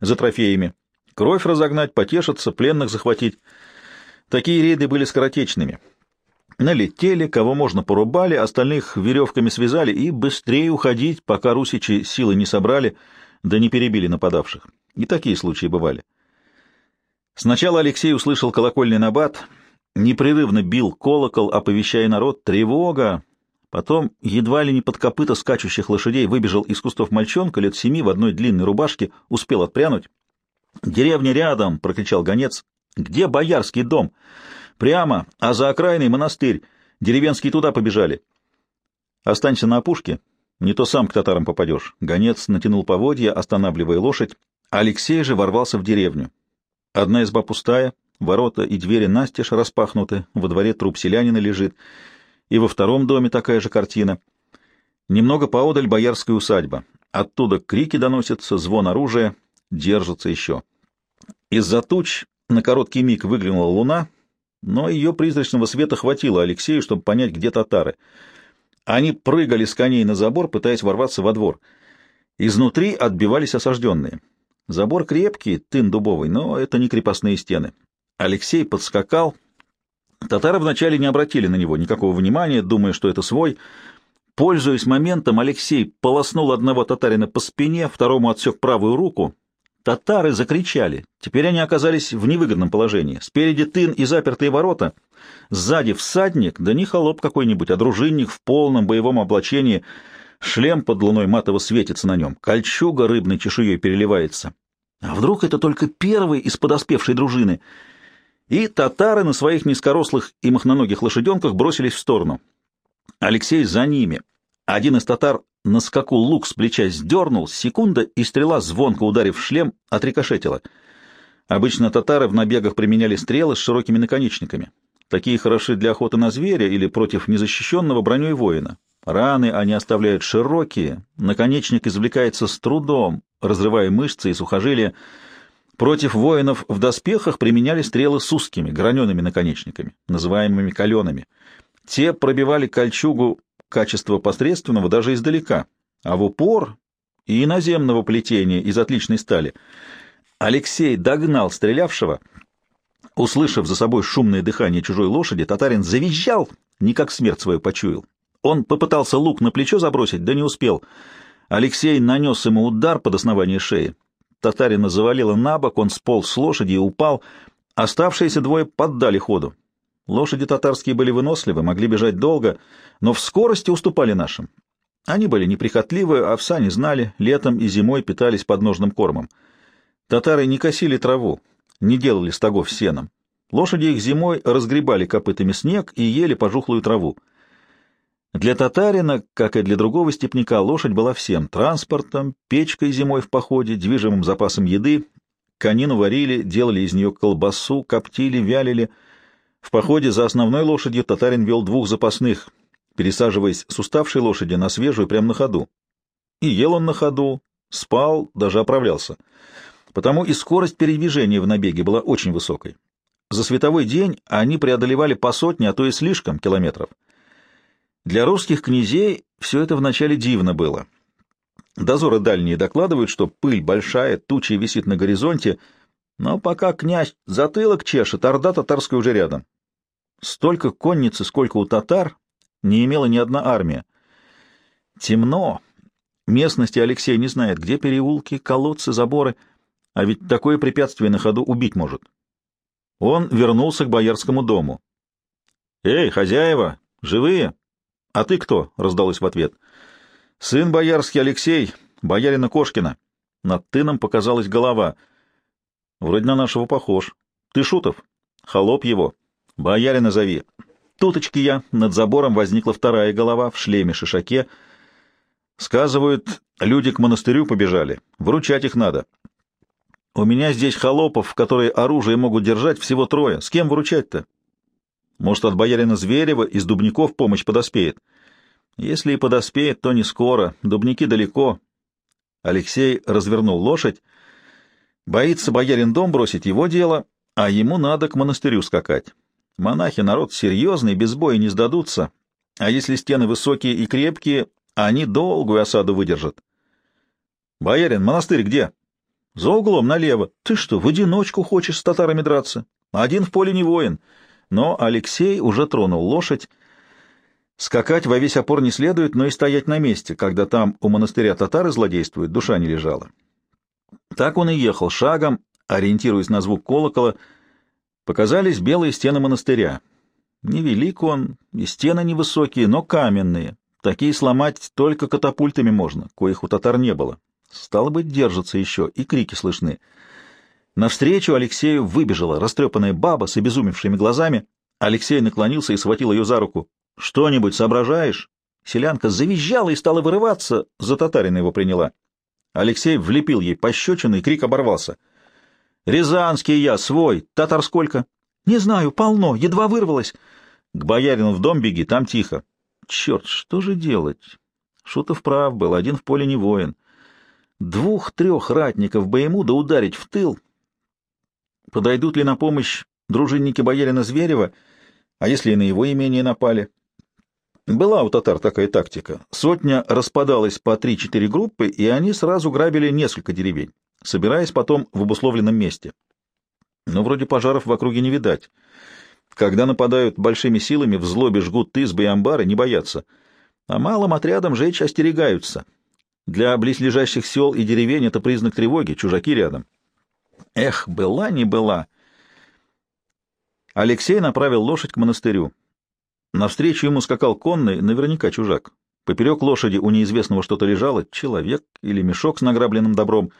за трофеями. Кровь разогнать, потешиться, пленных захватить. Такие рейды были скоротечными. Налетели, кого можно порубали, остальных веревками связали и быстрее уходить, пока русичи силы не собрали, да не перебили нападавших. И такие случаи бывали. Сначала Алексей услышал колокольный набат, непрерывно бил колокол, оповещая народ «Тревога!». Потом, едва ли не под копыта скачущих лошадей, выбежал из кустов мальчонка лет семи в одной длинной рубашке, успел отпрянуть. «Деревня рядом!» — прокричал гонец. «Где боярский дом?» «Прямо, а за окраиной монастырь. Деревенские туда побежали». «Останься на опушке, не то сам к татарам попадешь». Гонец натянул поводья, останавливая лошадь. Алексей же ворвался в деревню. Одна изба пустая, ворота и двери настежь распахнуты, во дворе труп селянина лежит, и во втором доме такая же картина. Немного поодаль боярская усадьба. Оттуда крики доносятся, звон оружия, держатся еще. Из-за туч на короткий миг выглянула луна, но ее призрачного света хватило Алексею, чтобы понять, где татары. Они прыгали с коней на забор, пытаясь ворваться во двор. Изнутри отбивались осажденные. Забор крепкий, тын дубовый, но это не крепостные стены. Алексей подскакал. Татары вначале не обратили на него никакого внимания, думая, что это свой. Пользуясь моментом, Алексей полоснул одного татарина по спине, второму отсек правую руку. Татары закричали. Теперь они оказались в невыгодном положении. Спереди тын и запертые ворота. Сзади всадник, да не холоп какой-нибудь, а дружинник в полном боевом облачении — Шлем под луной матово светится на нем, кольчуга рыбной чешуей переливается. А вдруг это только первый из подоспевшей дружины? И татары на своих низкорослых и махноногих лошаденках бросились в сторону. Алексей за ними. Один из татар на скаку лук с плеча сдернул, секунда, и стрела, звонко ударив в шлем, отрикошетила. Обычно татары в набегах применяли стрелы с широкими наконечниками. Такие хороши для охоты на зверя или против незащищенного броней воина. Раны они оставляют широкие, наконечник извлекается с трудом, разрывая мышцы и сухожилия. Против воинов в доспехах применяли стрелы с узкими, гранеными наконечниками, называемыми каленами. Те пробивали кольчугу качества посредственного даже издалека, а в упор и иноземного плетения из отличной стали. Алексей догнал стрелявшего. Услышав за собой шумное дыхание чужой лошади, татарин завизжал, не как смерть свою почуял. Он попытался лук на плечо забросить, да не успел. Алексей нанес ему удар под основание шеи. Татарина завалило на бок, он сполз с лошади и упал. Оставшиеся двое поддали ходу. Лошади татарские были выносливы, могли бежать долго, но в скорости уступали нашим. Они были неприхотливы, овса не знали, летом и зимой питались подножным кормом. Татары не косили траву, не делали стогов сеном. Лошади их зимой разгребали копытами снег и ели пожухлую траву. Для татарина, как и для другого степняка, лошадь была всем — транспортом, печкой зимой в походе, движимым запасом еды. Конину варили, делали из нее колбасу, коптили, вялили. В походе за основной лошадью татарин вел двух запасных, пересаживаясь с уставшей лошади на свежую прямо на ходу. И ел он на ходу, спал, даже оправлялся. Потому и скорость передвижения в набеге была очень высокой. За световой день они преодолевали по сотне, а то и слишком километров. Для русских князей все это вначале дивно было. Дозоры дальние докладывают, что пыль большая, туча висит на горизонте, но пока князь затылок чешет, орда татарская уже рядом. Столько конницы, сколько у татар, не имела ни одна армия. Темно. Местности Алексей не знает, где переулки, колодцы, заборы, а ведь такое препятствие на ходу убить может. Он вернулся к боярскому дому. «Эй, хозяева, живые?» «А ты кто?» — раздалось в ответ. «Сын боярский Алексей, боярина Кошкина». Над тыном показалась голова. «Вроде на нашего похож. Ты Шутов?» «Холоп его. Боярина зови». Туточки я. Над забором возникла вторая голова в шлеме-шишаке. Сказывают, люди к монастырю побежали. Вручать их надо. У меня здесь холопов, которые оружие могут держать, всего трое. С кем вручать-то? Может, от боярина Зверева из Дубников помощь подоспеет? Если и подоспеет, то не скоро. Дубники далеко. Алексей развернул лошадь. Боится боярин дом бросить его дело, а ему надо к монастырю скакать. Монахи народ серьезный, без боя не сдадутся, а если стены высокие и крепкие, они долгую осаду выдержат. — Боярин, монастырь где? — За углом налево. Ты что, в одиночку хочешь с татарами драться? Один в поле не воин. — но Алексей уже тронул лошадь. Скакать во весь опор не следует, но и стоять на месте, когда там у монастыря татары злодействуют, душа не лежала. Так он и ехал шагом, ориентируясь на звук колокола. Показались белые стены монастыря. Невелик он, и стены невысокие, но каменные. Такие сломать только катапультами можно, коих у татар не было. Стало быть, держатся еще, и крики слышны — Навстречу Алексею выбежала растрепанная баба с обезумевшими глазами. Алексей наклонился и схватил ее за руку. — Что-нибудь соображаешь? Селянка завизжала и стала вырываться, за татарина его приняла. Алексей влепил ей пощечину, и крик оборвался. — Рязанский я, свой. Татар сколько? — Не знаю, полно, едва вырвалась. — К боярину в дом беги, там тихо. — Черт, что же делать? Шутов прав был, один в поле не воин. Двух-трех ратников бы ему да ударить в тыл — Подойдут ли на помощь дружинники боярина Зверева, а если и на его имение напали? Была у татар такая тактика. Сотня распадалась по три-четыре группы, и они сразу грабили несколько деревень, собираясь потом в обусловленном месте. Но вроде пожаров в округе не видать. Когда нападают большими силами, в злобе жгут избы и амбары, не боятся. А малым отрядом жечь остерегаются. Для близлежащих сел и деревень это признак тревоги, чужаки рядом. Эх, была не была. Алексей направил лошадь к монастырю. Навстречу ему скакал конный, наверняка чужак. Поперек лошади у неизвестного что-то лежало, человек или мешок с награбленным добром.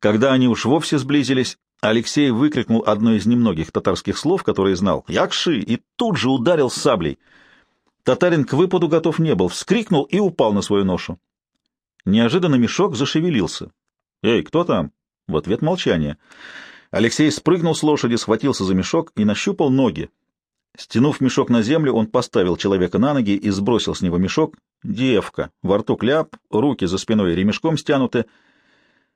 Когда они уж вовсе сблизились, Алексей выкрикнул одно из немногих татарских слов, которые знал «Якши!» и тут же ударил саблей. Татарин к выпаду готов не был, вскрикнул и упал на свою ношу. Неожиданно мешок зашевелился. «Эй, кто там?» В ответ молчание. Алексей спрыгнул с лошади, схватился за мешок и нащупал ноги. Стянув мешок на землю, он поставил человека на ноги и сбросил с него мешок. Девка, во рту кляп, руки за спиной ремешком стянуты.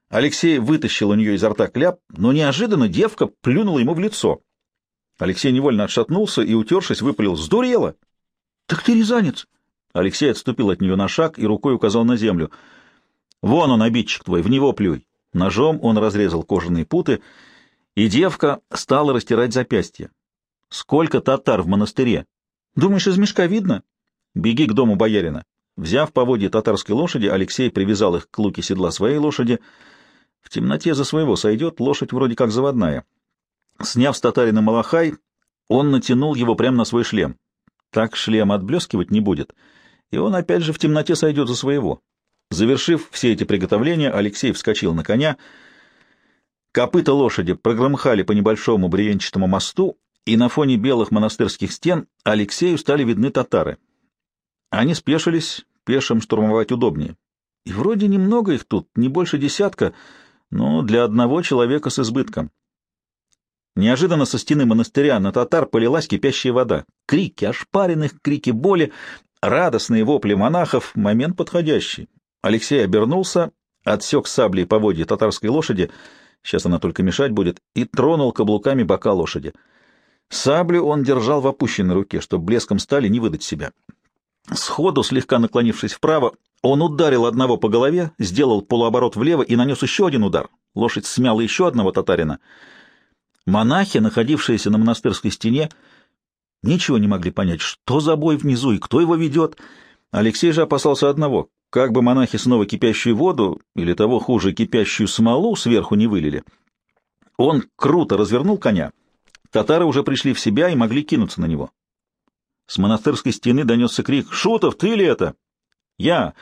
Алексей вытащил у нее изо рта кляп, но неожиданно девка плюнула ему в лицо. Алексей невольно отшатнулся и, утершись, выпалил «Сдурела!» «Так ты рязанец!» Алексей отступил от нее на шаг и рукой указал на землю. «Вон он, обидчик твой, в него плюй!» Ножом он разрезал кожаные путы, и девка стала растирать запястье. «Сколько татар в монастыре?» «Думаешь, из мешка видно?» «Беги к дому боярина». Взяв поводья татарской лошади, Алексей привязал их к луке седла своей лошади. В темноте за своего сойдет, лошадь вроде как заводная. Сняв с татарина малахай, он натянул его прямо на свой шлем. Так шлем отблескивать не будет, и он опять же в темноте сойдет за своего. Завершив все эти приготовления, Алексей вскочил на коня. Копыта лошади прогромхали по небольшому бревенчатому мосту, и на фоне белых монастырских стен Алексею стали видны татары. Они спешились, пешим штурмовать удобнее. И вроде немного их тут, не больше десятка, но для одного человека с избытком. Неожиданно со стены монастыря на татар полилась кипящая вода. Крики ошпаренных, крики боли, радостные вопли монахов — момент подходящий. Алексей обернулся, отсек саблей поводья татарской лошади, сейчас она только мешать будет, и тронул каблуками бока лошади. Саблю он держал в опущенной руке, чтобы блеском стали не выдать себя. Сходу, слегка наклонившись вправо, он ударил одного по голове, сделал полуоборот влево и нанес еще один удар. Лошадь смяла еще одного татарина — Монахи, находившиеся на монастырской стене, ничего не могли понять, что за бой внизу и кто его ведет. Алексей же опасался одного — как бы монахи снова кипящую воду, или того хуже, кипящую смолу сверху не вылили. Он круто развернул коня. Татары уже пришли в себя и могли кинуться на него. С монастырской стены донесся крик «Шутов, ты ли это?» «Я!»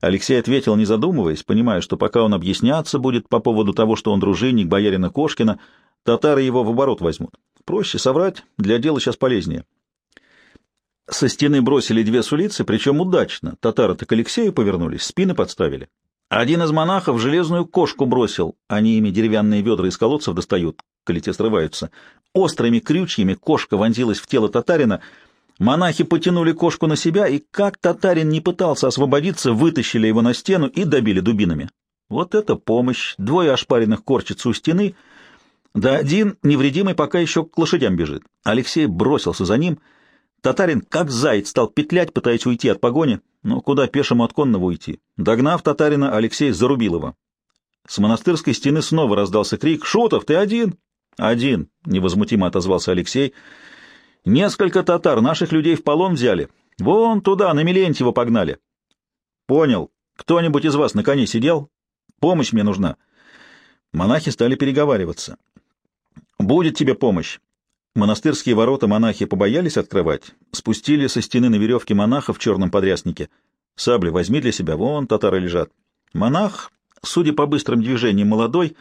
Алексей ответил, не задумываясь, понимая, что пока он объясняться будет по поводу того, что он дружинник боярина Кошкина, Татары его в оборот возьмут. Проще соврать, для дела сейчас полезнее. Со стены бросили две сулицы, причем удачно. Татары-то к Алексею повернулись, спины подставили. Один из монахов железную кошку бросил. Они ими деревянные ведра из колодцев достают, коли те срываются. Острыми крючьями кошка вонзилась в тело татарина. Монахи потянули кошку на себя, и как татарин не пытался освободиться, вытащили его на стену и добили дубинами. Вот это помощь! Двое ошпаренных корчатся у стены — да один, невредимый, пока еще к лошадям бежит. Алексей бросился за ним. Татарин, как заяц, стал петлять, пытаясь уйти от погони. Но куда пешему от конного уйти? Догнав татарина, Алексей зарубил его. С монастырской стены снова раздался крик «Шутов, ты один?» «Один», — невозмутимо отозвался Алексей. «Несколько татар наших людей в полон взяли. Вон туда, на Милентьево погнали». «Понял. Кто-нибудь из вас на коне сидел? Помощь мне нужна». Монахи стали переговариваться. Будет тебе помощь. Монастырские ворота монахи побоялись открывать, спустили со стены на веревке монаха в черном подряснике. Сабли возьми для себя, вон татары лежат. Монах, судя по быстрым движениям молодой,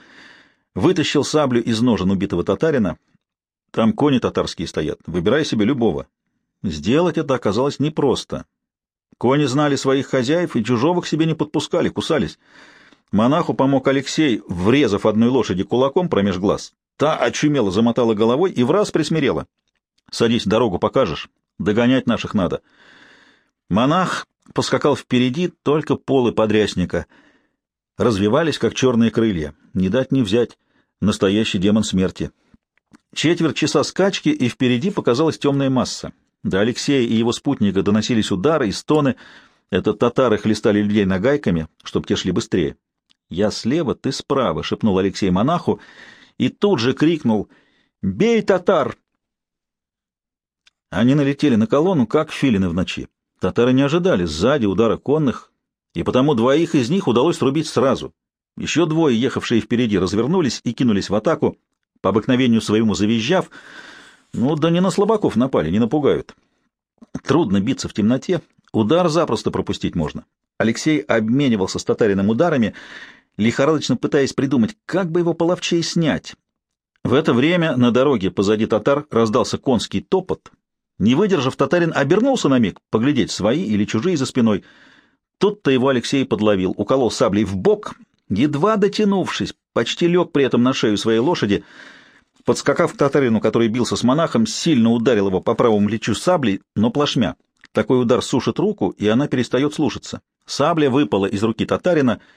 вытащил саблю из ножен убитого татарина. Там кони татарские стоят, выбирай себе любого. Сделать это оказалось непросто. Кони знали своих хозяев и чужого к себе не подпускали, кусались. Монаху помог Алексей, врезав одной лошади кулаком промеж глаз. Та очумело замотала головой и в раз присмирела. «Садись, дорогу покажешь. Догонять наших надо». Монах поскакал впереди, только полы подрясника. Развивались, как черные крылья. Не дать не взять. Настоящий демон смерти. Четверть часа скачки, и впереди показалась темная масса. До Алексея и его спутника доносились удары и стоны. Это татары хлестали людей нагайками, чтобы те шли быстрее. «Я слева, ты справа», — шепнул Алексей монаху, — и тут же крикнул «Бей, татар!». Они налетели на колонну, как филины в ночи. Татары не ожидали сзади удара конных, и потому двоих из них удалось срубить сразу. Еще двое, ехавшие впереди, развернулись и кинулись в атаку, по обыкновению своему завизжав. Ну да не на слабаков напали, не напугают. Трудно биться в темноте, удар запросто пропустить можно. Алексей обменивался с татарином ударами, лихорадочно пытаясь придумать, как бы его половчей снять. В это время на дороге позади татар раздался конский топот. Не выдержав, татарин обернулся на миг, поглядеть, свои или чужие за спиной. Тут-то его Алексей подловил, уколол саблей в бок, едва дотянувшись, почти лег при этом на шею своей лошади. Подскакав к татарину, который бился с монахом, сильно ударил его по правому плечу саблей, но плашмя. Такой удар сушит руку, и она перестает слушаться. Сабля выпала из руки татарина —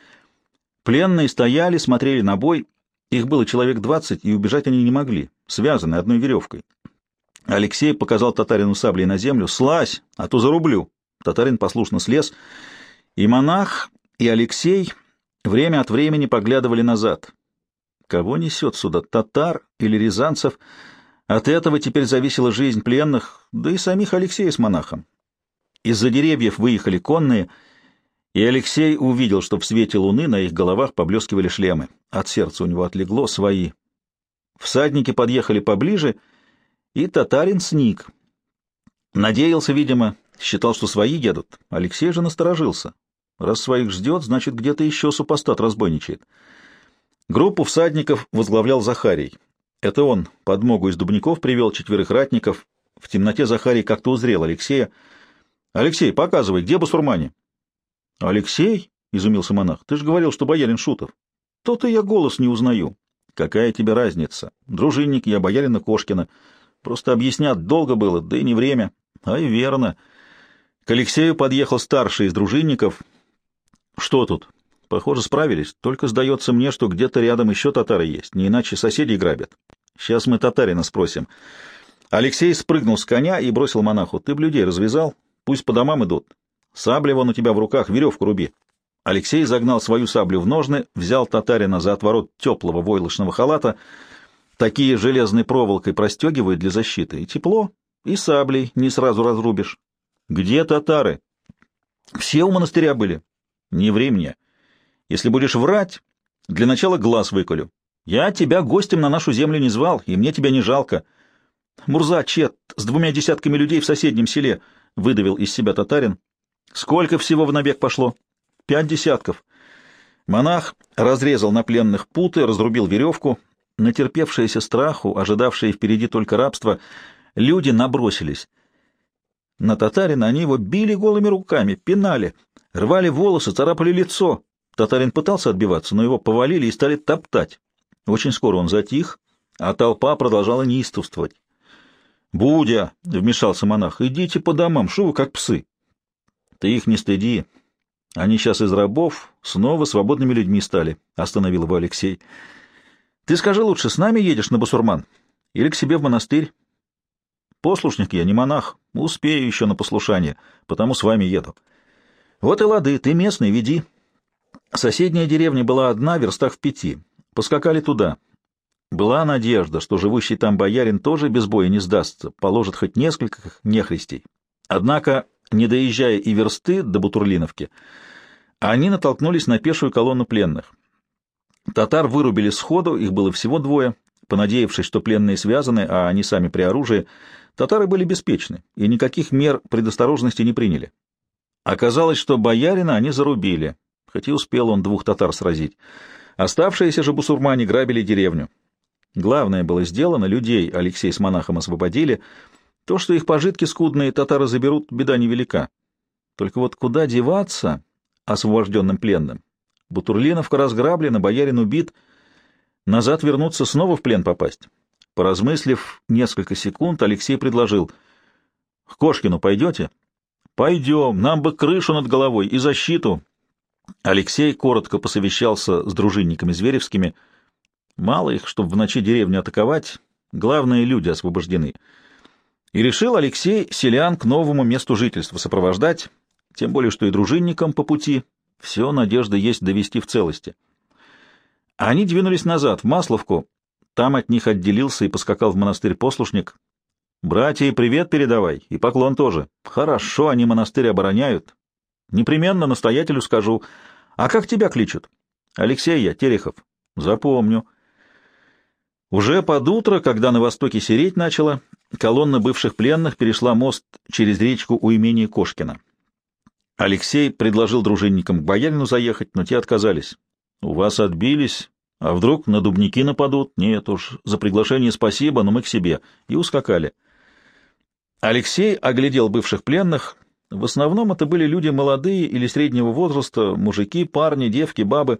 Пленные стояли, смотрели на бой. Их было человек двадцать, и убежать они не могли, связаны одной веревкой. Алексей показал татарину саблей на землю. «Слазь, а то зарублю!» Татарин послушно слез. И монах, и Алексей время от времени поглядывали назад. Кого несет сюда, татар или рязанцев? От этого теперь зависела жизнь пленных, да и самих Алексея с монахом. Из-за деревьев выехали конные — и Алексей увидел, что в свете луны на их головах поблескивали шлемы. От сердца у него отлегло свои. Всадники подъехали поближе, и татарин сник. Надеялся, видимо, считал, что свои едут. Алексей же насторожился. Раз своих ждет, значит, где-то еще супостат разбойничает. Группу всадников возглавлял Захарий. Это он подмогу из дубников привел четверых ратников. В темноте Захарий как-то узрел Алексея. «Алексей, показывай, где басурмане?» Алексей? — изумился монах. — Ты же говорил, что боярин Шутов. То-то я голос не узнаю. Какая тебе разница? Дружинник я, боярина Кошкина. Просто объяснять долго было, да и не время. А и верно. К Алексею подъехал старший из дружинников. Что тут? Похоже, справились. Только сдается мне, что где-то рядом еще татары есть, не иначе соседей грабят. Сейчас мы татарина спросим. Алексей спрыгнул с коня и бросил монаху. Ты б людей развязал? Пусть по домам идут. Сабля вон у тебя в руках, веревку руби. Алексей загнал свою саблю в ножны, взял татарина за отворот теплого войлочного халата. Такие железной проволокой простегивают для защиты. И тепло, и саблей не сразу разрубишь. Где татары? Все у монастыря были. Не времени. Если будешь врать, для начала глаз выколю. Я тебя гостем на нашу землю не звал, и мне тебя не жалко. Мурза Чет с двумя десятками людей в соседнем селе выдавил из себя татарин. Сколько всего в набег пошло? Пять десятков. Монах разрезал на пленных путы, разрубил веревку. Натерпевшиеся страху, ожидавшие впереди только рабства, люди набросились. На татарина они его били голыми руками, пинали, рвали волосы, царапали лицо. Татарин пытался отбиваться, но его повалили и стали топтать. Очень скоро он затих, а толпа продолжала неистовствовать. «Будя!» — вмешался монах. «Идите по домам, шо вы как псы?» «Ты их не стыди. Они сейчас из рабов снова свободными людьми стали», — остановил его Алексей. «Ты скажи лучше, с нами едешь на басурман или к себе в монастырь?» «Послушник я, не монах. Успею еще на послушание, потому с вами еду». «Вот и лады, ты местный, веди». Соседняя деревня была одна, верстах в пяти. Поскакали туда. Была надежда, что живущий там боярин тоже без боя не сдастся, положит хоть несколько нехристей. Однако, не доезжая и версты до Бутурлиновки, они натолкнулись на пешую колонну пленных. Татар вырубили сходу, их было всего двое. Понадеявшись, что пленные связаны, а они сами при оружии, татары были беспечны и никаких мер предосторожности не приняли. Оказалось, что боярина они зарубили, хоть и успел он двух татар сразить. Оставшиеся же бусурмане грабили деревню. Главное было сделано, людей Алексей с монахом освободили. То, что их пожитки скудные татары заберут, беда невелика. Только вот куда деваться освобожденным пленным? Бутурлиновка разграблена, боярин убит. Назад вернуться, снова в плен попасть. Поразмыслив несколько секунд, Алексей предложил. — К Кошкину пойдете? — Пойдем, нам бы крышу над головой и защиту. Алексей коротко посовещался с дружинниками Зверевскими. Мало их, чтобы в ночи деревню атаковать, главные люди освобождены. И решил Алексей селян к новому месту жительства сопровождать, тем более что и дружинникам по пути все надежда есть довести в целости. Они двинулись назад, в Масловку. Там от них отделился и поскакал в монастырь послушник. «Братья, привет передавай, и поклон тоже. Хорошо они монастырь обороняют, Непременно настоятелю скажу. А как тебя кличут? Алексей я, Терехов. Запомню. Уже под утро, когда на востоке сереть начало, колонна бывших пленных перешла мост через речку у имени Кошкина. Алексей предложил дружинникам к боярину заехать, но те отказались. «У вас отбились, а вдруг на дубники нападут? Нет уж, за приглашение спасибо, но мы к себе». И ускакали. Алексей оглядел бывших пленных — в основном это были люди молодые или среднего возраста, мужики, парни, девки, бабы.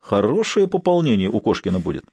Хорошее пополнение у Кошкина будет.